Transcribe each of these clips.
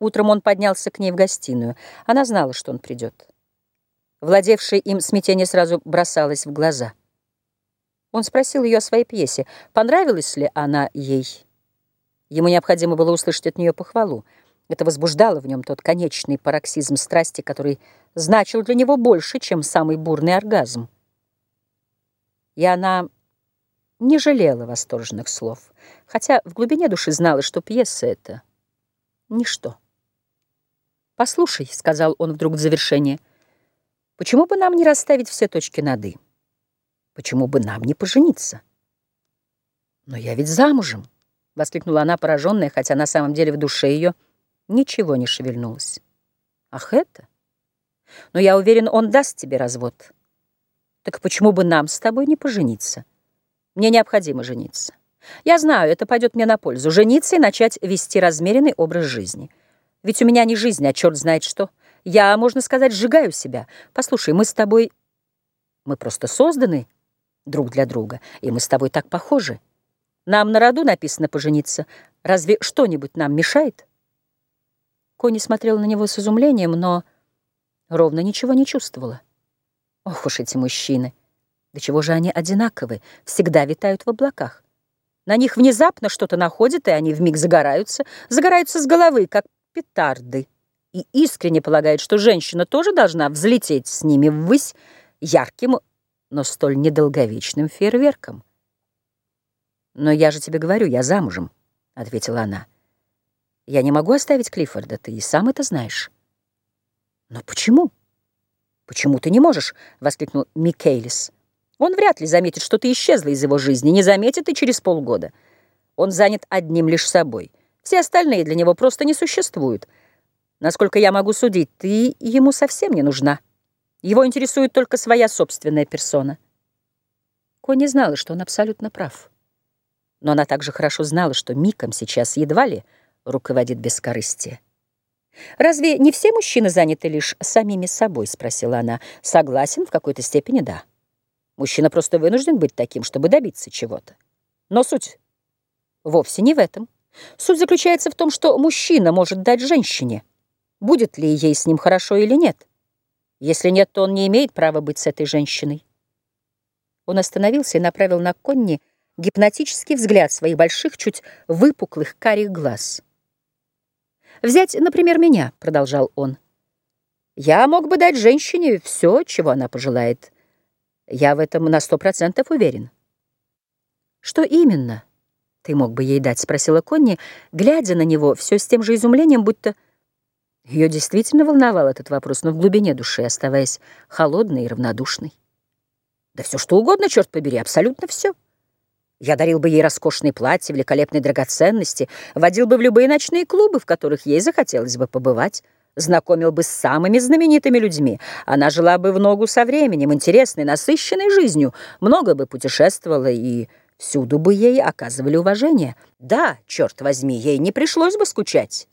Утром он поднялся к ней в гостиную. Она знала, что он придет. Владевшее им смятение сразу бросалось в глаза. Он спросил ее о своей пьесе, понравилась ли она ей. Ему необходимо было услышать от нее похвалу. Это возбуждало в нем тот конечный пароксизм страсти, который значил для него больше, чем самый бурный оргазм. И она не жалела восторженных слов, хотя в глубине души знала, что пьеса — это ничто. «Послушай», — сказал он вдруг в завершение, — «почему бы нам не расставить все точки над «и»? Почему бы нам не пожениться?» «Но я ведь замужем», — воскликнула она, пораженная, хотя на самом деле в душе ее ничего не шевельнулось. «Ах, это? Но я уверен, он даст тебе развод. Так почему бы нам с тобой не пожениться? Мне необходимо жениться. Я знаю, это пойдет мне на пользу. Жениться и начать вести размеренный образ жизни». Ведь у меня не жизнь, а черт знает что. Я, можно сказать, сжигаю себя. Послушай, мы с тобой... Мы просто созданы друг для друга, и мы с тобой так похожи. Нам на роду написано пожениться. Разве что-нибудь нам мешает? Кони смотрела на него с изумлением, но ровно ничего не чувствовала. Ох уж эти мужчины! До чего же они одинаковы, всегда витают в облаках. На них внезапно что-то находит, и они вмиг загораются, загораются с головы, как петарды и искренне полагает, что женщина тоже должна взлететь с ними ввысь ярким, но столь недолговечным фейерверком. «Но я же тебе говорю, я замужем», — ответила она. «Я не могу оставить Клиффорда, ты и сам это знаешь». «Но почему?» «Почему ты не можешь?» — воскликнул Микейлис. «Он вряд ли заметит, что ты исчезла из его жизни, не заметит и через полгода. Он занят одним лишь собой». Все остальные для него просто не существуют. Насколько я могу судить, ты ему совсем не нужна. Его интересует только своя собственная персона. Кони знала, что он абсолютно прав. Но она также хорошо знала, что Миком сейчас едва ли руководит бескорыстие. «Разве не все мужчины заняты лишь самими собой?» — спросила она. «Согласен, в какой-то степени да. Мужчина просто вынужден быть таким, чтобы добиться чего-то. Но суть вовсе не в этом». Суть заключается в том, что мужчина может дать женщине, будет ли ей с ним хорошо или нет. Если нет, то он не имеет права быть с этой женщиной. Он остановился и направил на Конни гипнотический взгляд своих больших, чуть выпуклых карих глаз. «Взять, например, меня», — продолжал он. «Я мог бы дать женщине все, чего она пожелает. Я в этом на сто процентов уверен». «Что именно?» Ты мог бы ей дать?» — спросила Конни, глядя на него все с тем же изумлением, будто ее действительно волновал этот вопрос, но в глубине души оставаясь холодной и равнодушной. «Да все что угодно, черт побери, абсолютно все. Я дарил бы ей роскошные платья, великолепные драгоценности, водил бы в любые ночные клубы, в которых ей захотелось бы побывать» знакомил бы с самыми знаменитыми людьми. Она жила бы в ногу со временем, интересной, насыщенной жизнью, много бы путешествовала и Всюду бы ей оказывали уважение. Да, черт возьми, ей не пришлось бы скучать.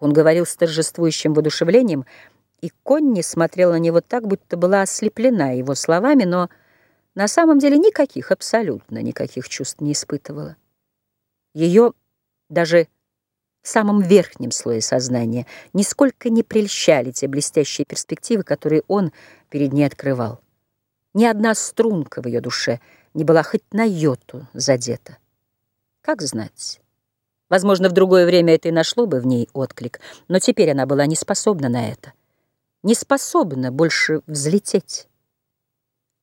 Он говорил с торжествующим воодушевлением, и Конни смотрела на него так, будто была ослеплена его словами, но на самом деле никаких, абсолютно никаких чувств не испытывала. Ее даже в самом верхнем слое сознания нисколько не прельщали те блестящие перспективы, которые он перед ней открывал. Ни одна струнка в ее душе — не была хоть на йоту задета. Как знать? Возможно, в другое время это и нашло бы в ней отклик, но теперь она была не способна на это. Не способна больше взлететь.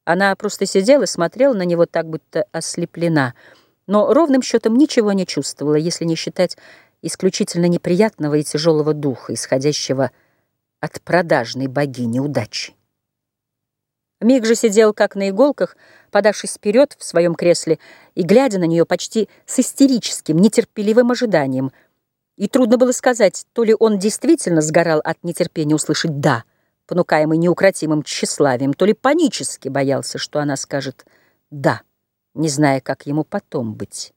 Она просто сидела и смотрела на него так, будто ослеплена, но ровным счетом ничего не чувствовала, если не считать исключительно неприятного и тяжелого духа, исходящего от продажной богини удачи. Миг же сидел как на иголках, подавшись вперед в своем кресле и глядя на нее почти с истерическим, нетерпеливым ожиданием. И трудно было сказать, то ли он действительно сгорал от нетерпения услышать «да», понукаемый неукротимым тщеславием, то ли панически боялся, что она скажет «да», не зная, как ему потом быть.